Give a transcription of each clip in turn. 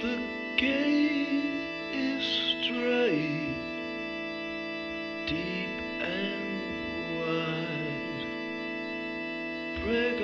The gate is straight, deep and wide. Break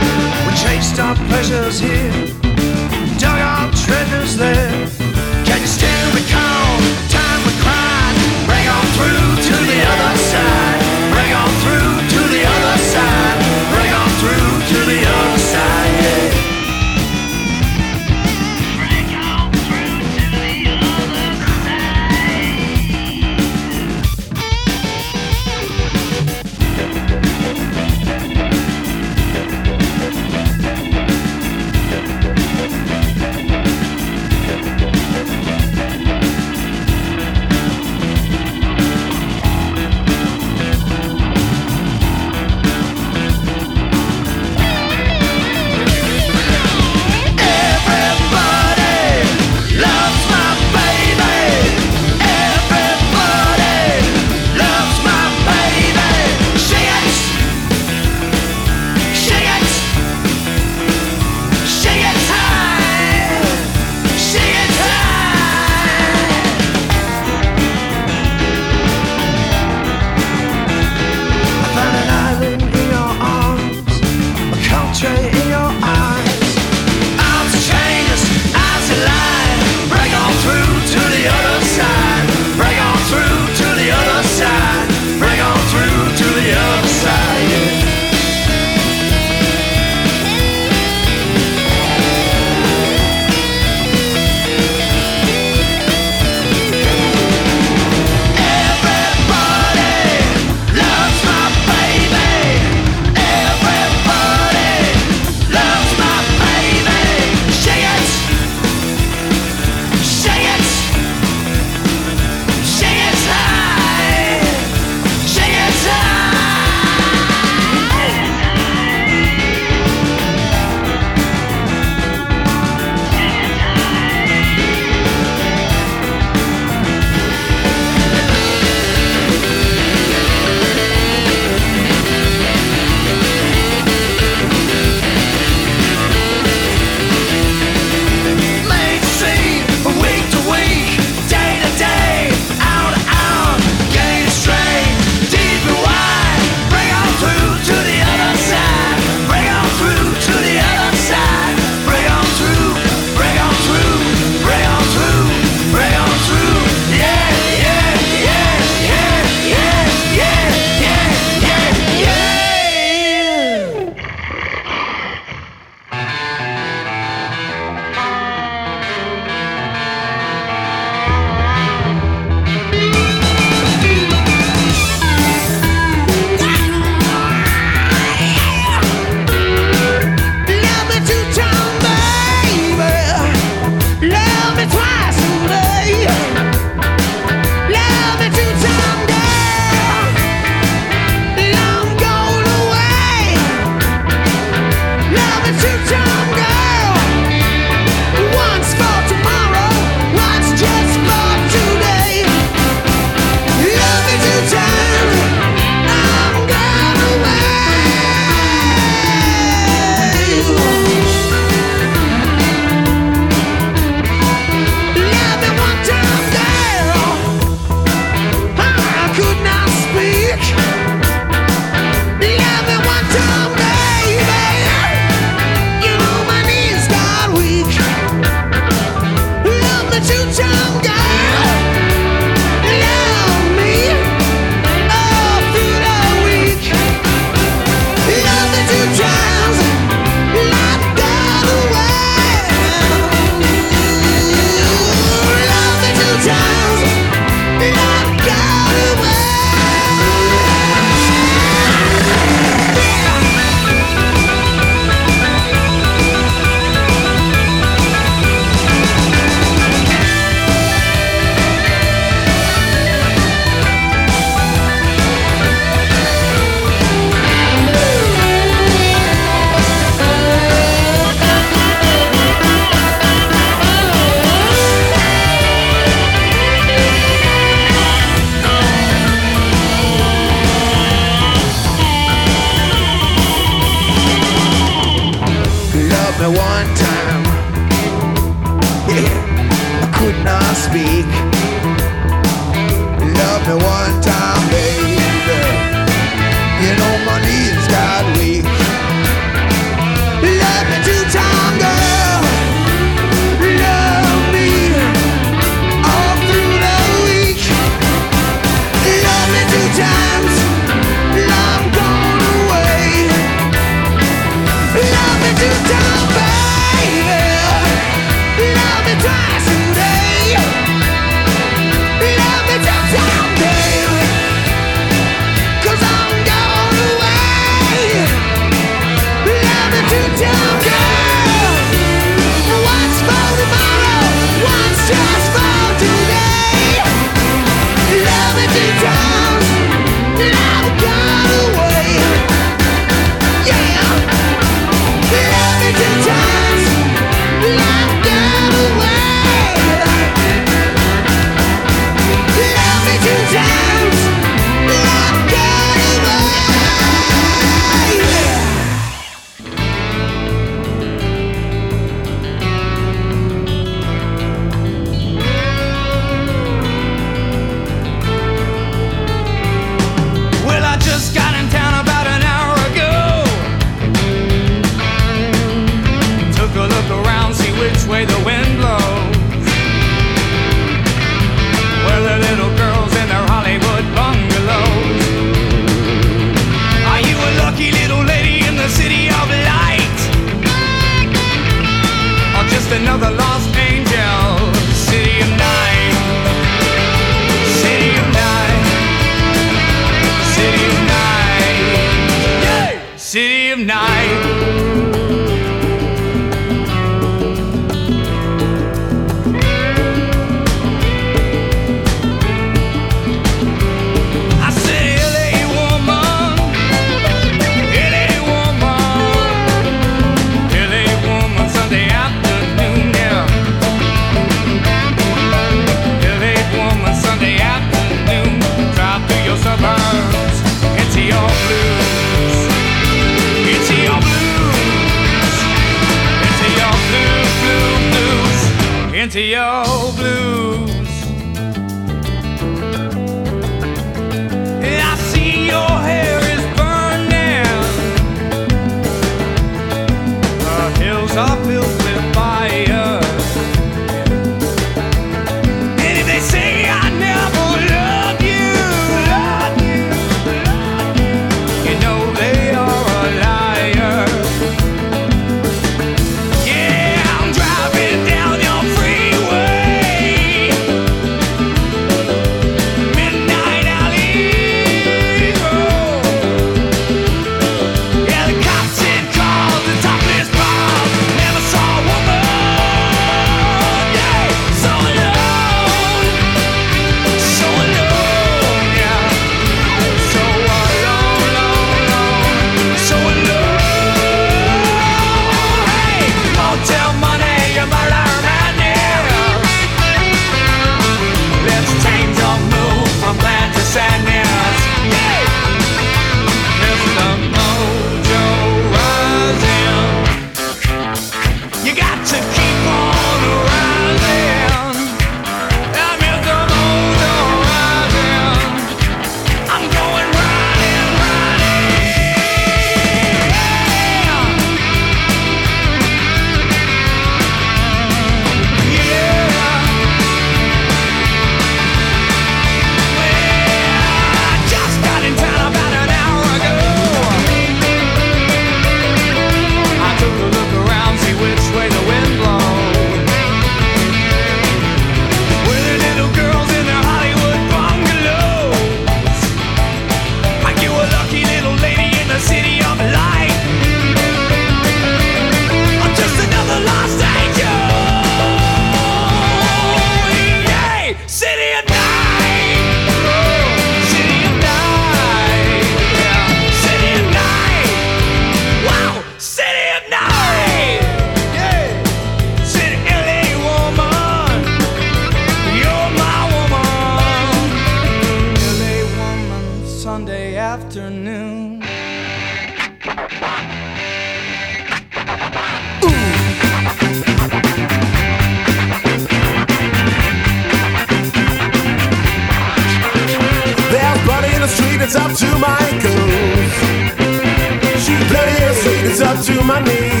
up to my knees.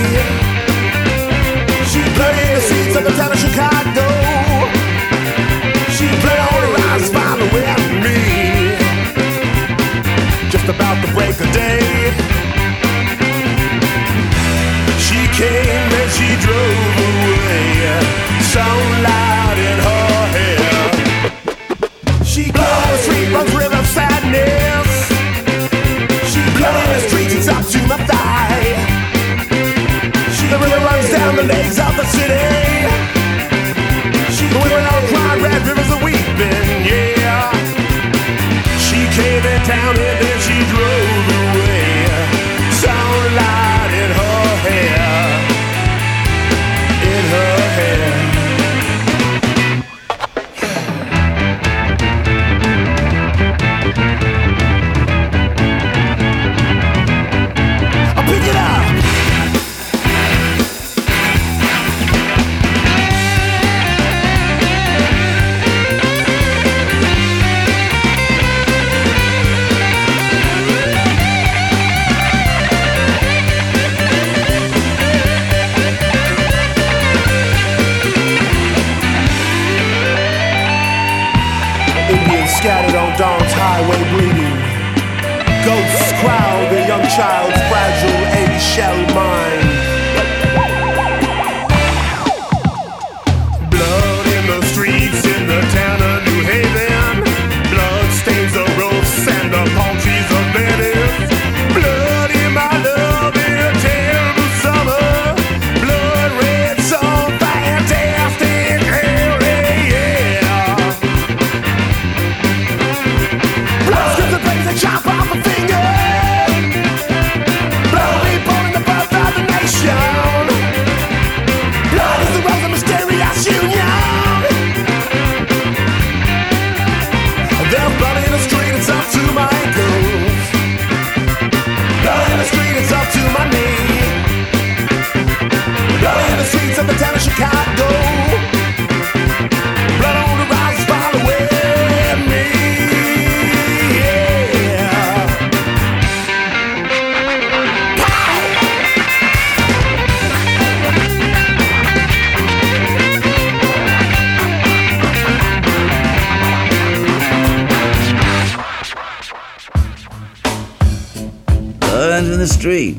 Street,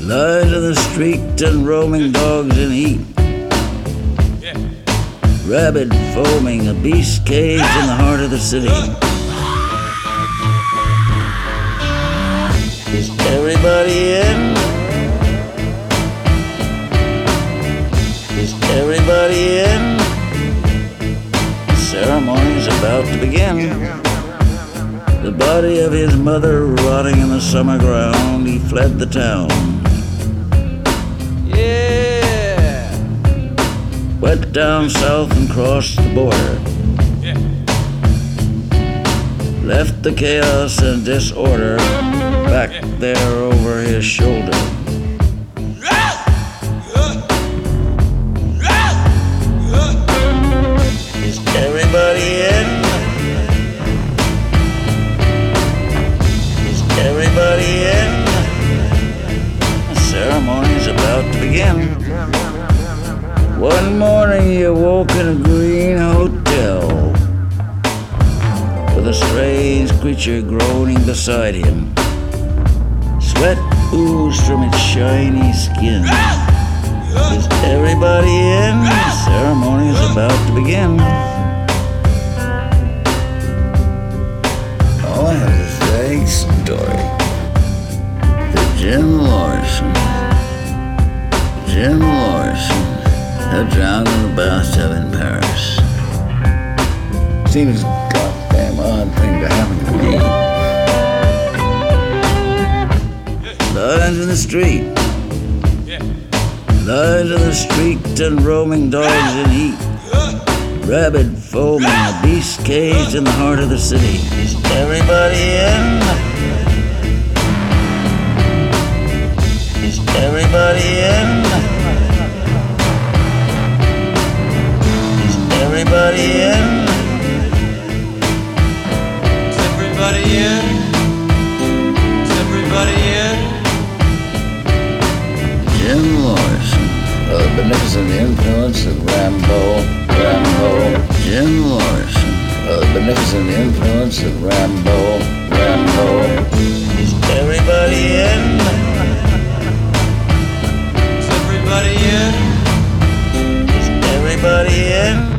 lines in the street, and roaming dogs in heat. Rabid foaming, a beast caged in the heart of the city. Is everybody in? Is everybody in? The ceremony's about to begin. The body of his mother rotting in the summer ground, he fled the town. Yeah. Went down south and crossed the border. Left the chaos and disorder back there over his shoulder. Beside him. Sweat oozed from its shiny skin. Is everybody in? The ceremony is about to begin. All I have is vague story. That Jim Morrison, Jim Morrison, had drowned in the bathtub in Paris. Seems a goddamn odd thing to happen to me. Lines in the street. lions in the street and roaming dogs in heat. Rabid foaming, a beast caged in the heart of the city. Is everybody in? Is everybody in? Is everybody in? Is everybody in? Is everybody in? Jim Morrison, the beneficent influence of Rimbaud, Rimbaud, Jim Morrison, the beneficent influence of Rimbaud, Rimbaud. Is everybody in? Is everybody in? Is everybody in?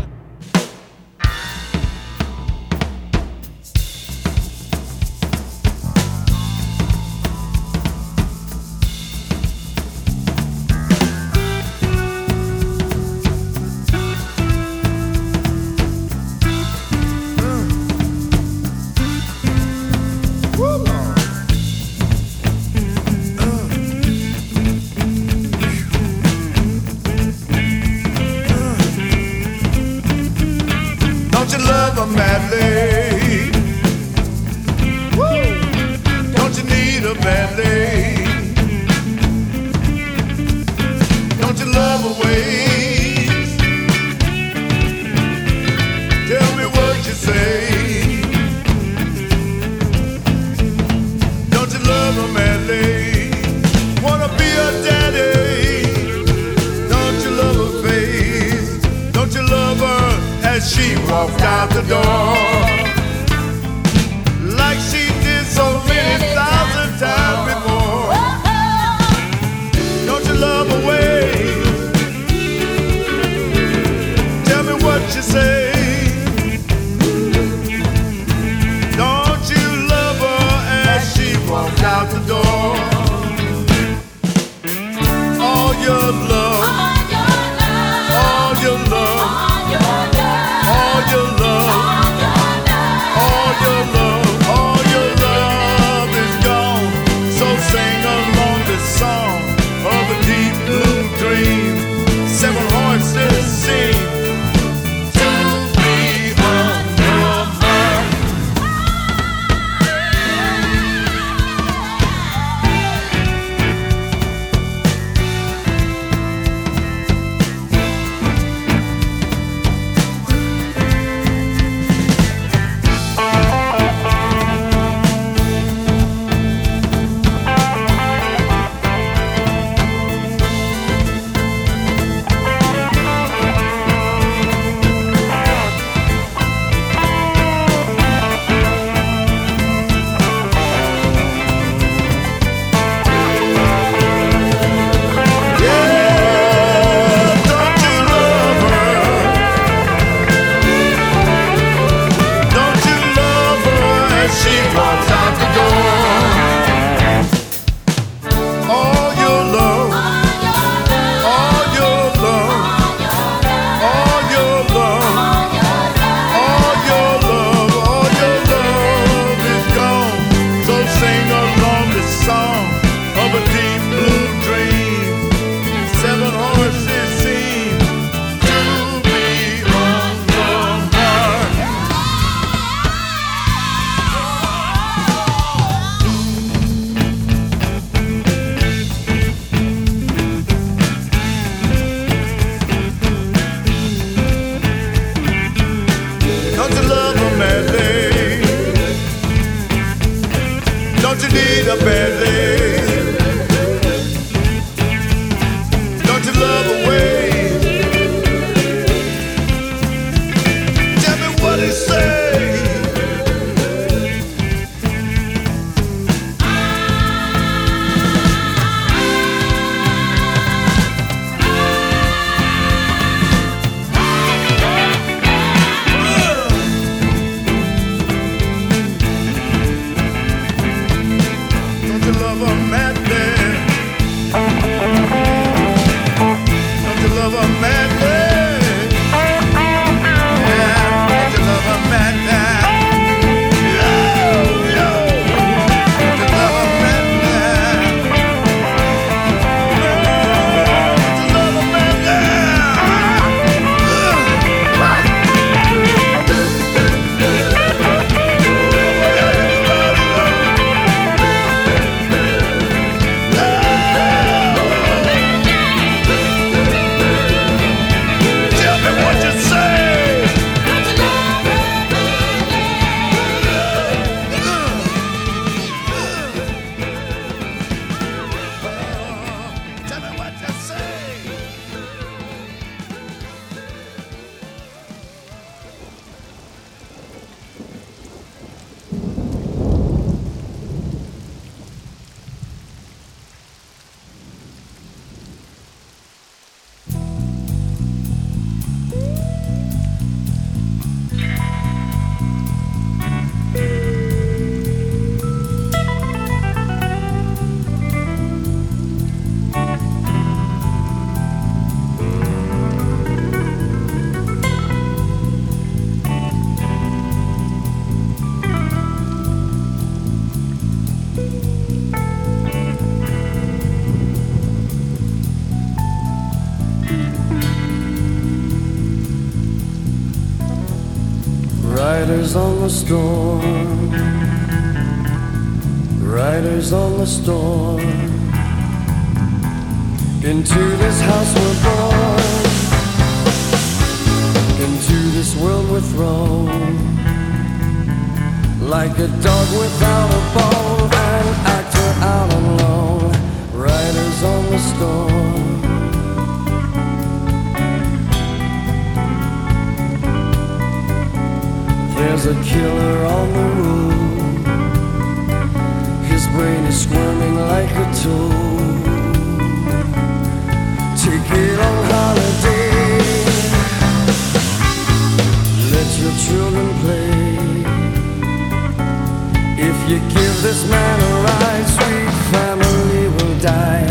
Don't you love a way? Storm. Riders on the storm. Into this house we're born. Into this world we're thrown. Like a dog without a bone, an actor out alone. Riders on the storm. There's a killer on the road. His brain is squirming like a toad. Take it on holiday. Let your children play. If you give this man a ride, sweet family will die.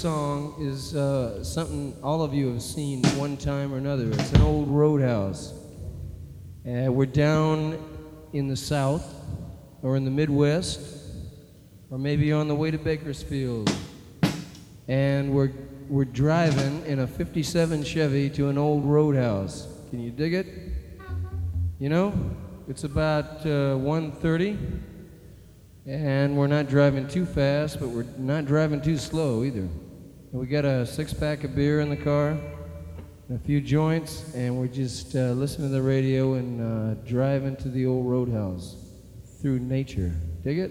Song is uh, something all of you have seen one time or another. It's an old roadhouse. Uh, we're down in the South, or in the Midwest, or maybe on the way to Bakersfield. And we're, we're driving in a 57 Chevy to an old roadhouse. Can you dig it? You know, it's about uh, 1:30, and we're not driving too fast, but we're not driving too slow either. We got a six-pack of beer in the car, a few joints, and we're just uh, listening to the radio and uh, driving to the old roadhouse through nature. Dig it?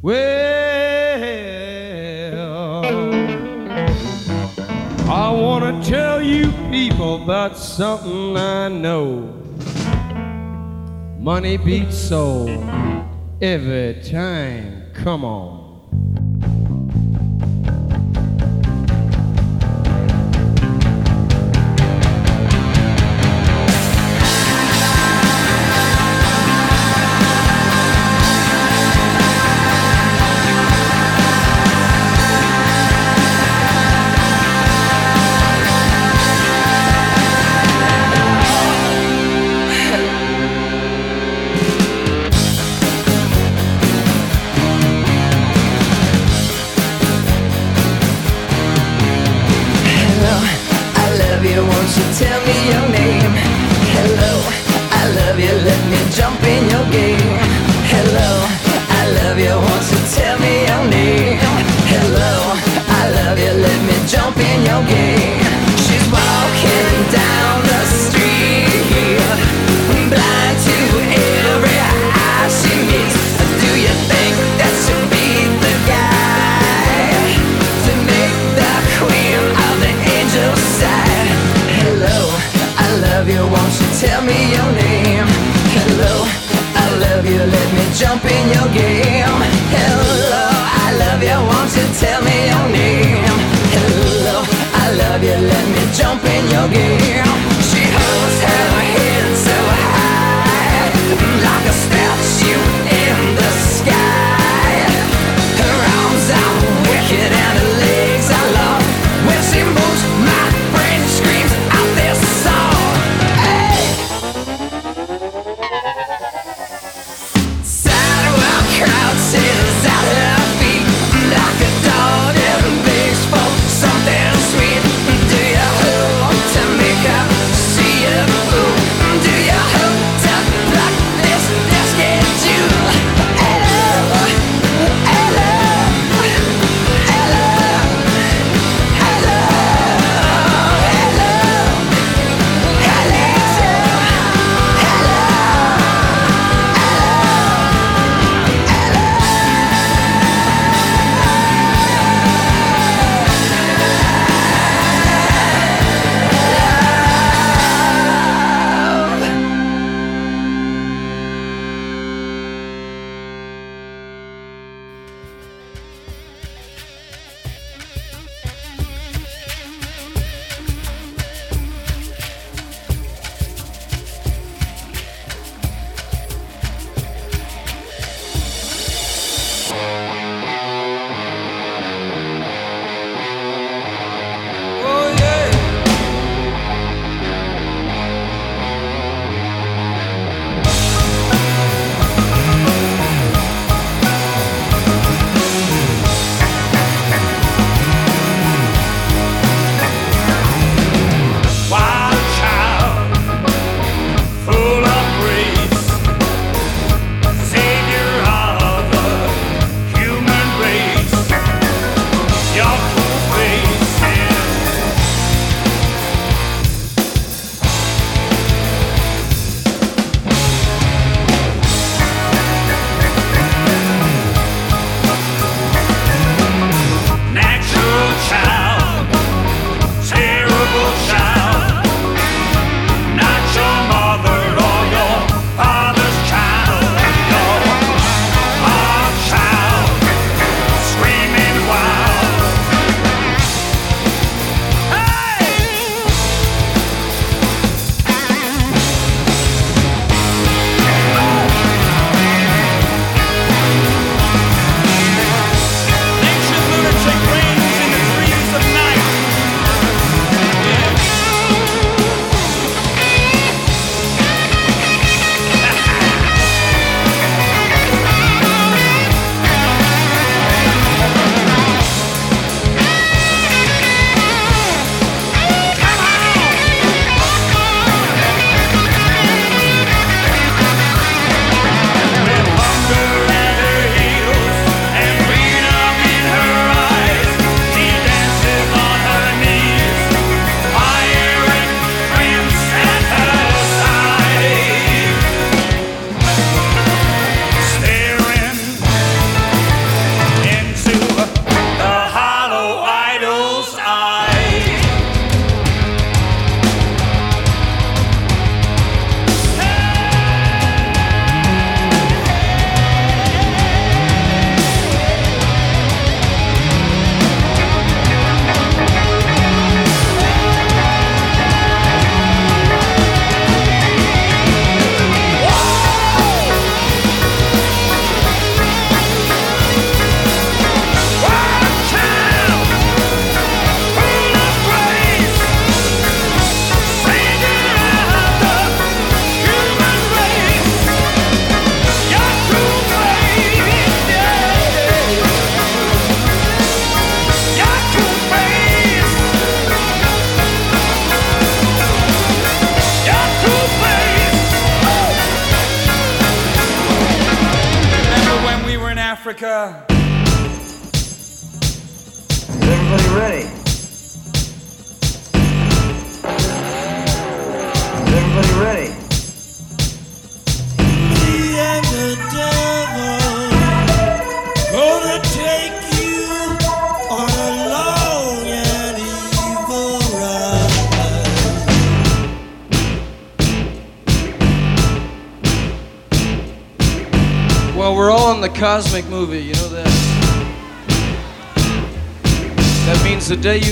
Well, I want to tell you people about something I know. Money beats soul every time. Come on.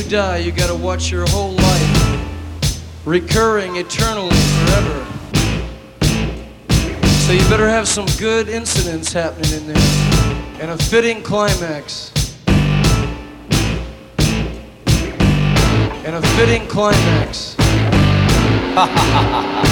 die, you gotta watch your whole life recurring eternally forever. So you better have some good incidents happening in there and a fitting climax. And a fitting climax.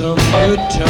some good time.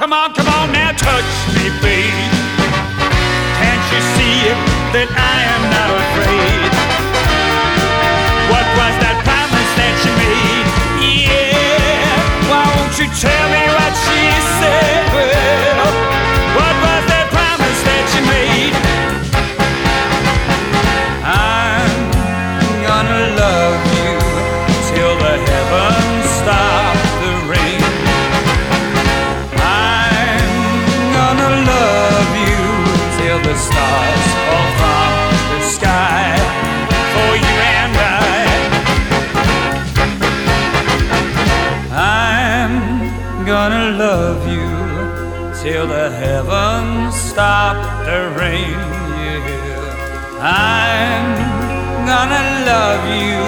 come on, come on now, touch me, baby. Can't you see it, that I the rain, yeah. I'm gonna love you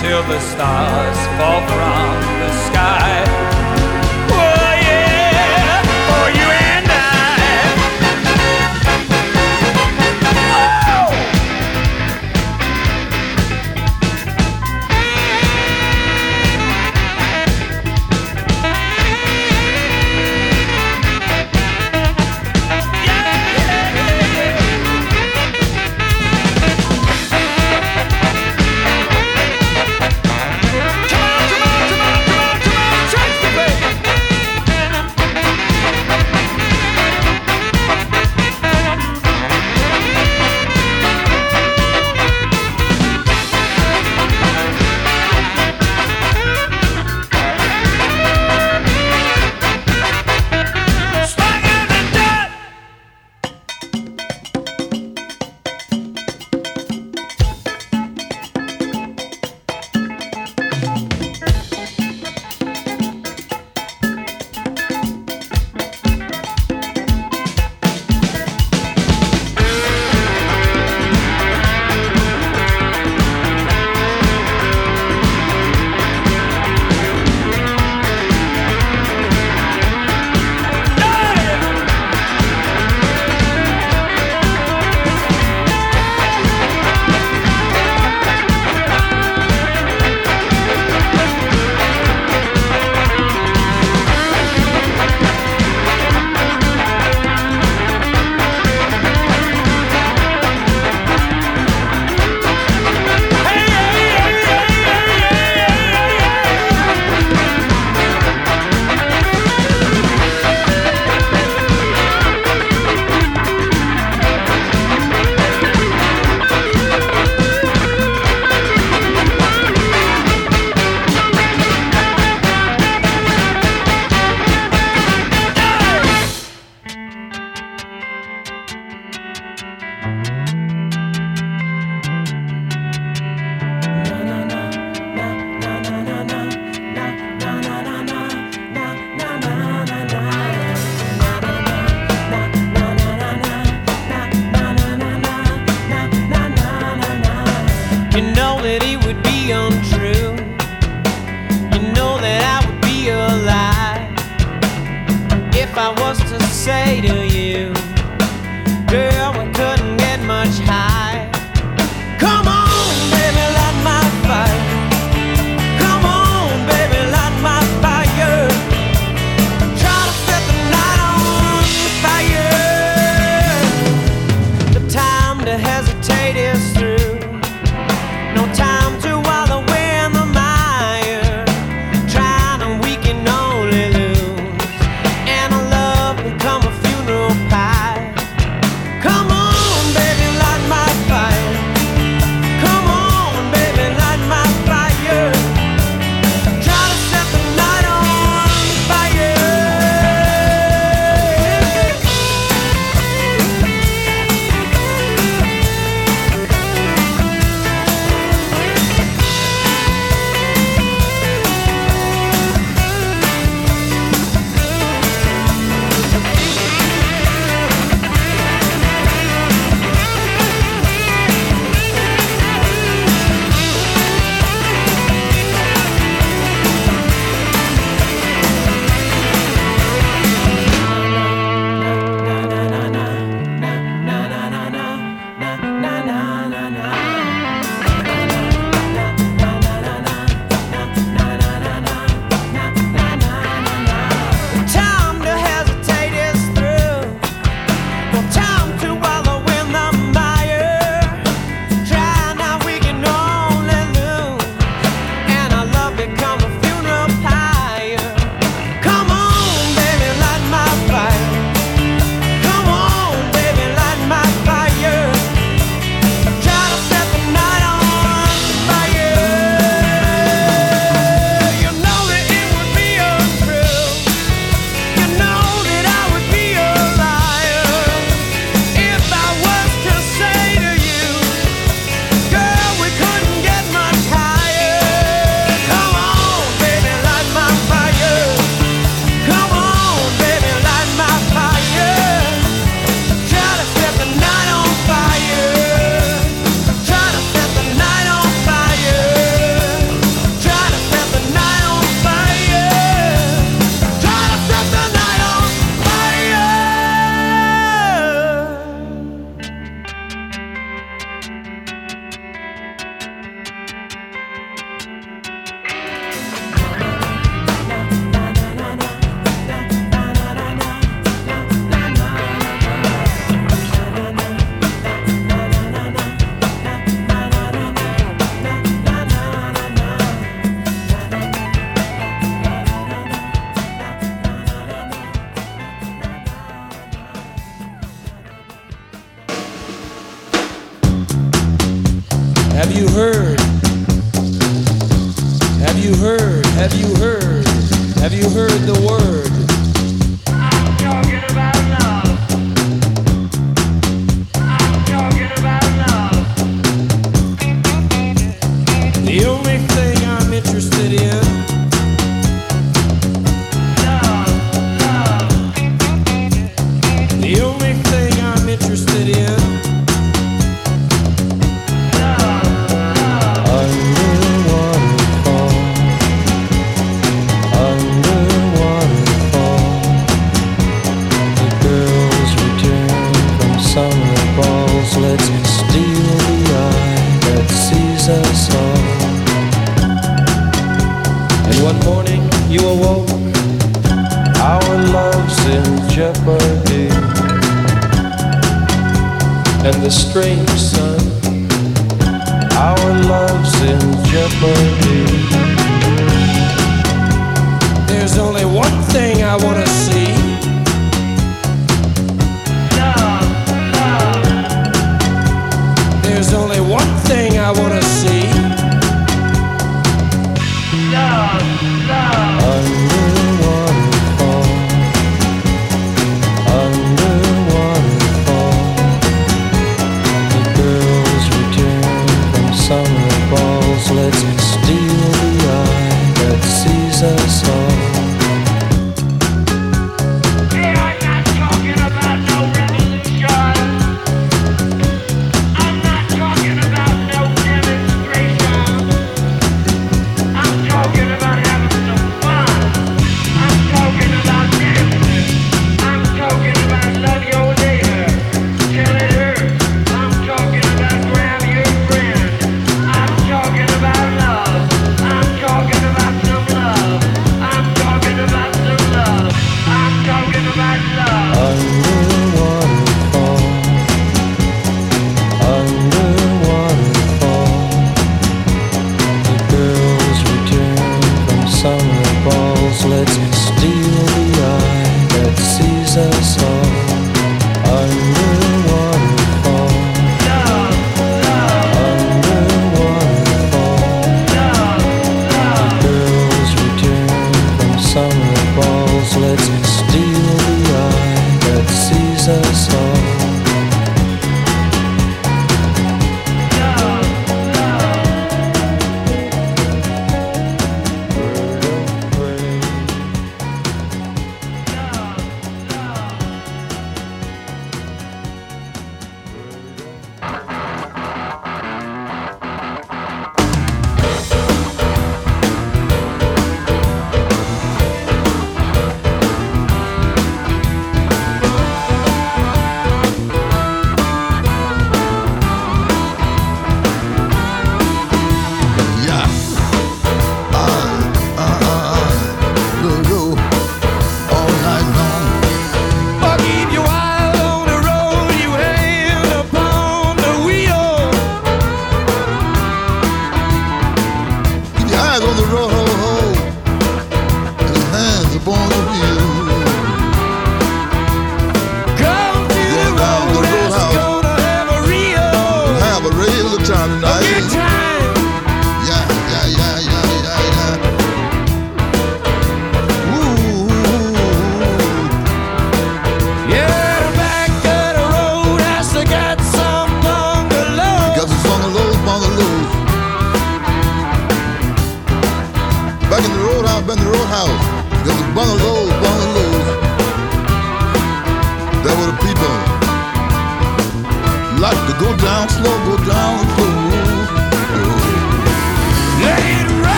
till the stars fall from the sky. One morning you awoke, our love's in jeopardy. And the strange sun, our love's in jeopardy. There's only one thing I want to see. Love, love. There's only one thing I want to love, love.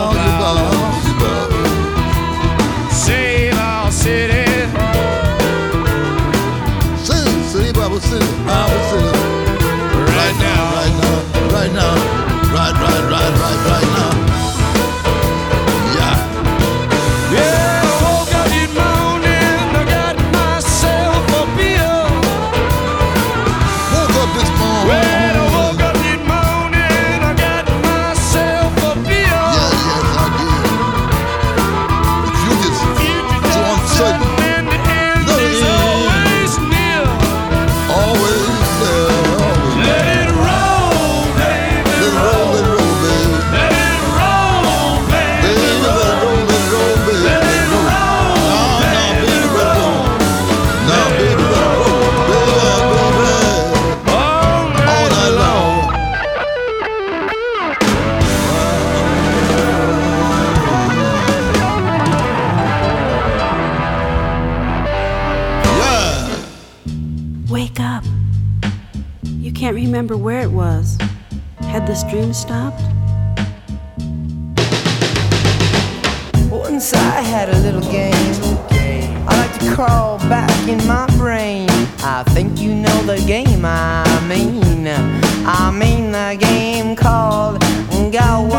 Up your vows, your vows, your vows. Save our city. City, city, Bible city, Bible city. Right now. right now, right now, right, right, right Dream stopped? Once I had a little game. I like to crawl back in my brain. I think you know the game I mean. I mean the game called Go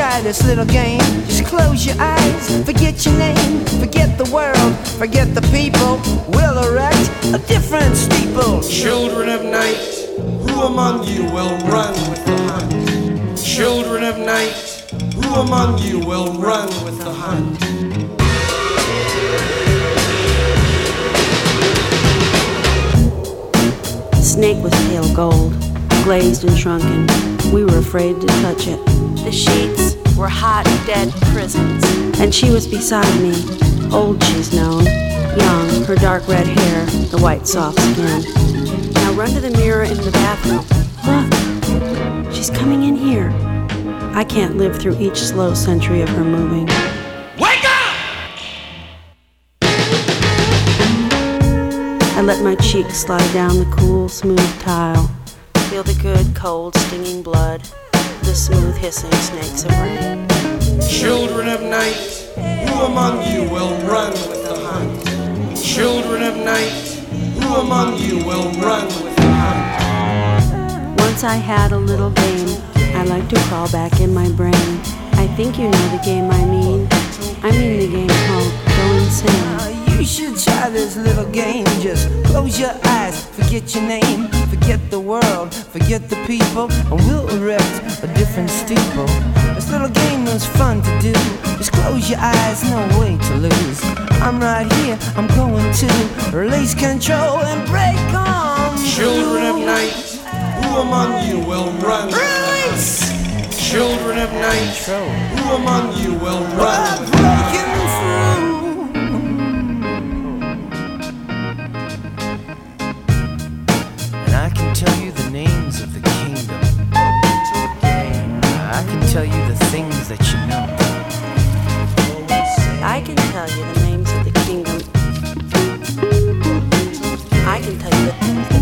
try this little game. Just close your eyes, forget your name, forget the world, forget the people. We'll erect a different steeple. Children of night, who among you will run with the hunt? Children of night, who among you will run with the hunt? Snake was pale gold, glazed and shrunken. We were afraid to touch it. The sheets were hot, dead prisons. And she was beside me. Old, she's known. Young, her dark red hair, the white soft skin. Now run to the mirror in the bathroom. Look, she's coming in here. I can't live through each slow century of her moving. Wake up! I let my cheek slide down the cool, smooth tile. Feel the good, cold, stinging blood. The smooth, hissing snakes of rain. Children of night, who among you will run with the hunt? Children of night, who among you will run with the hunt? Once I had a little game. I like to crawl back in my brain. I think you know the game I mean. I mean the game called Go Insane. You should try this little game. Just close your eyes, forget your name, forget the world, forget the people, and we'll erect a different steeple. This little game was fun to do. Just close your eyes, no way to lose. I'm right here, I'm going to release control and break on. Children of night, who among you will run? with the hunt? Release! Children of night, who among you will run? Can tell you the names of the kingdom. I can tell you the things that you know. I can tell you the names of the kingdom. I can tell you the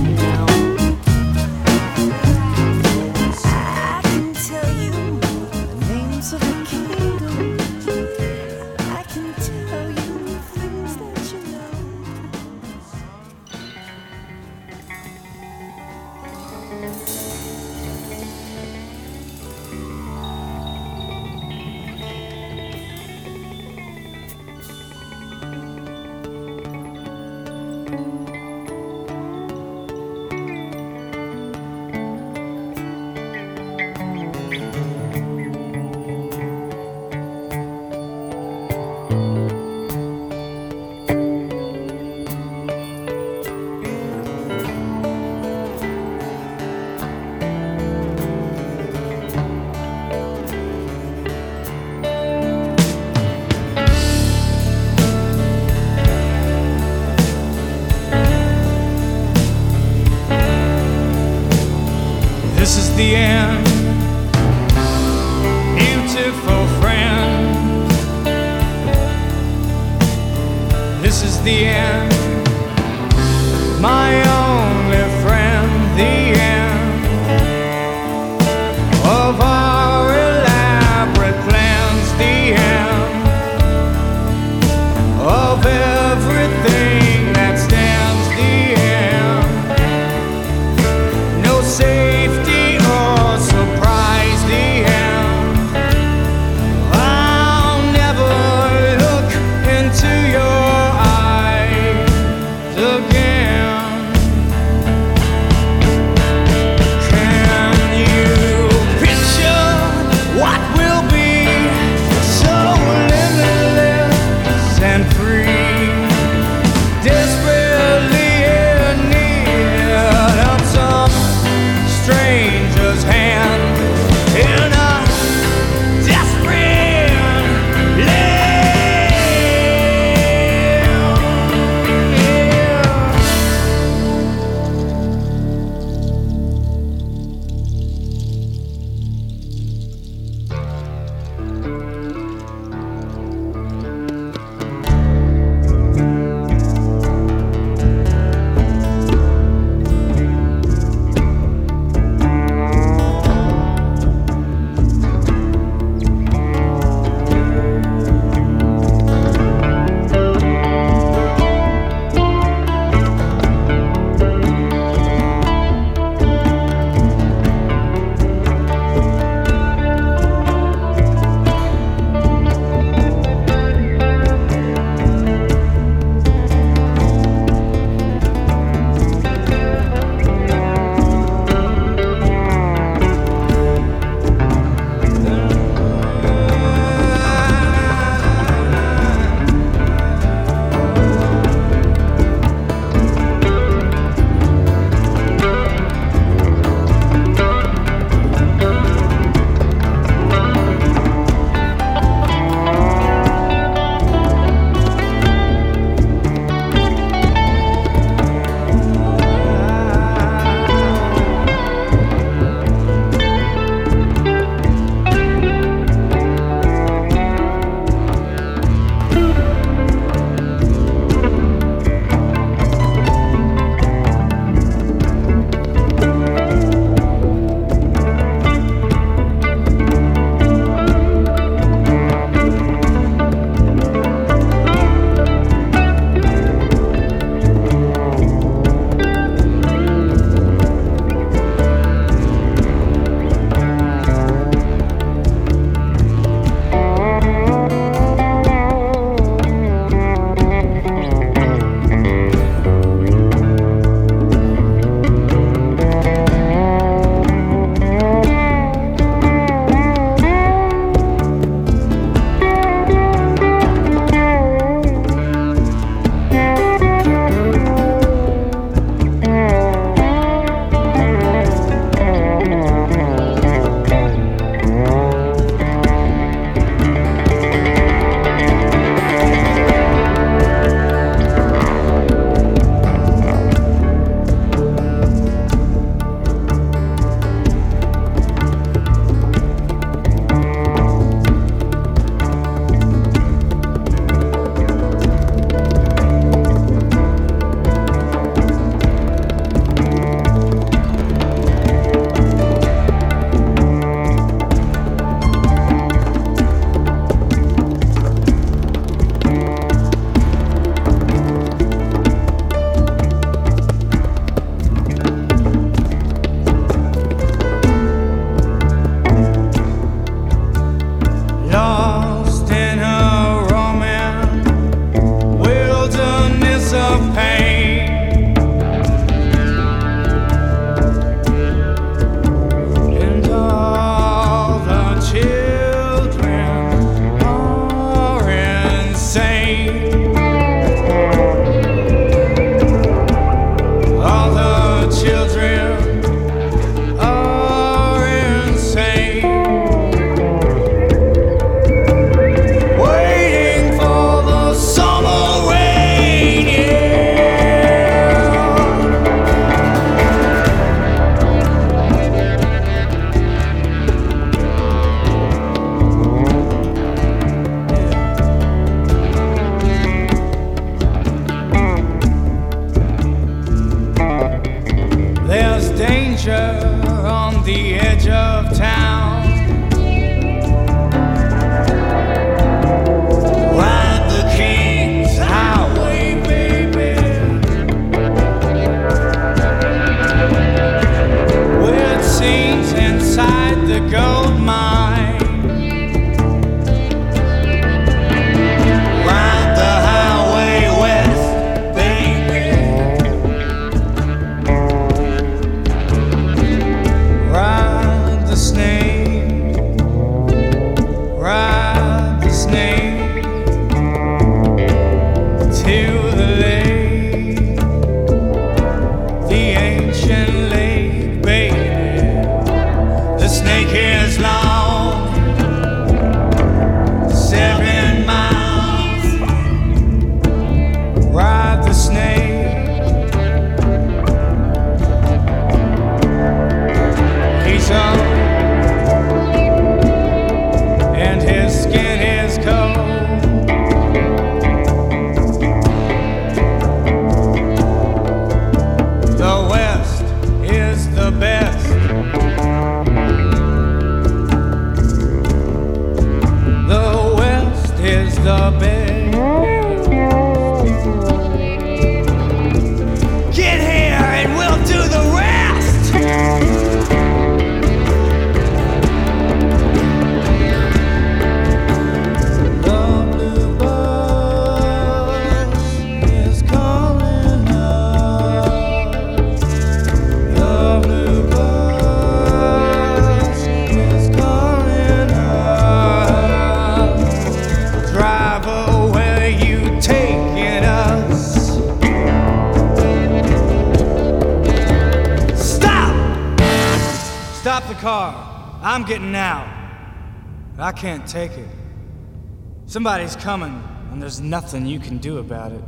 Somebody's coming, and there's nothing you can do about it.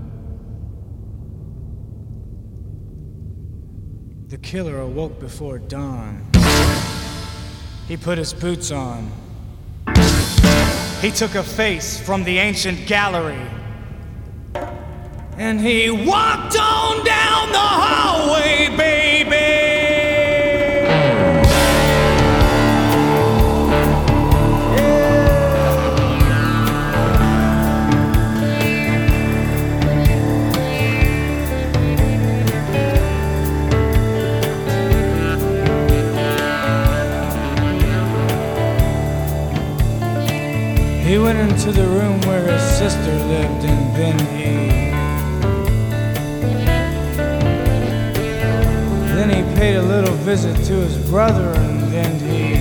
The killer awoke before dawn. He put his boots on. He took a face from the ancient gallery. And he walked on down the hallway, baby. Into the room where his sister lived, and then he. Then he paid a little visit to his brother, and then he.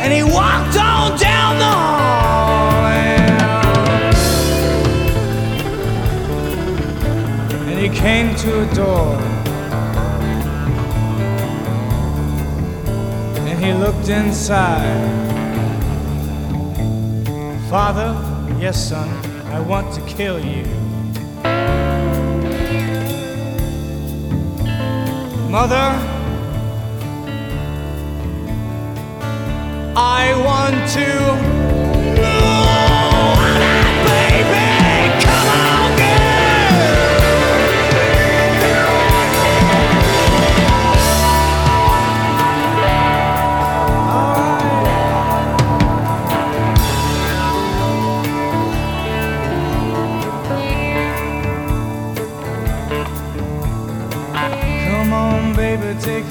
And he walked on down the hall, and, and he came to a door. And he looked inside. Father, yes, son, I want to kill you. Mother, I want to. Baby, come on,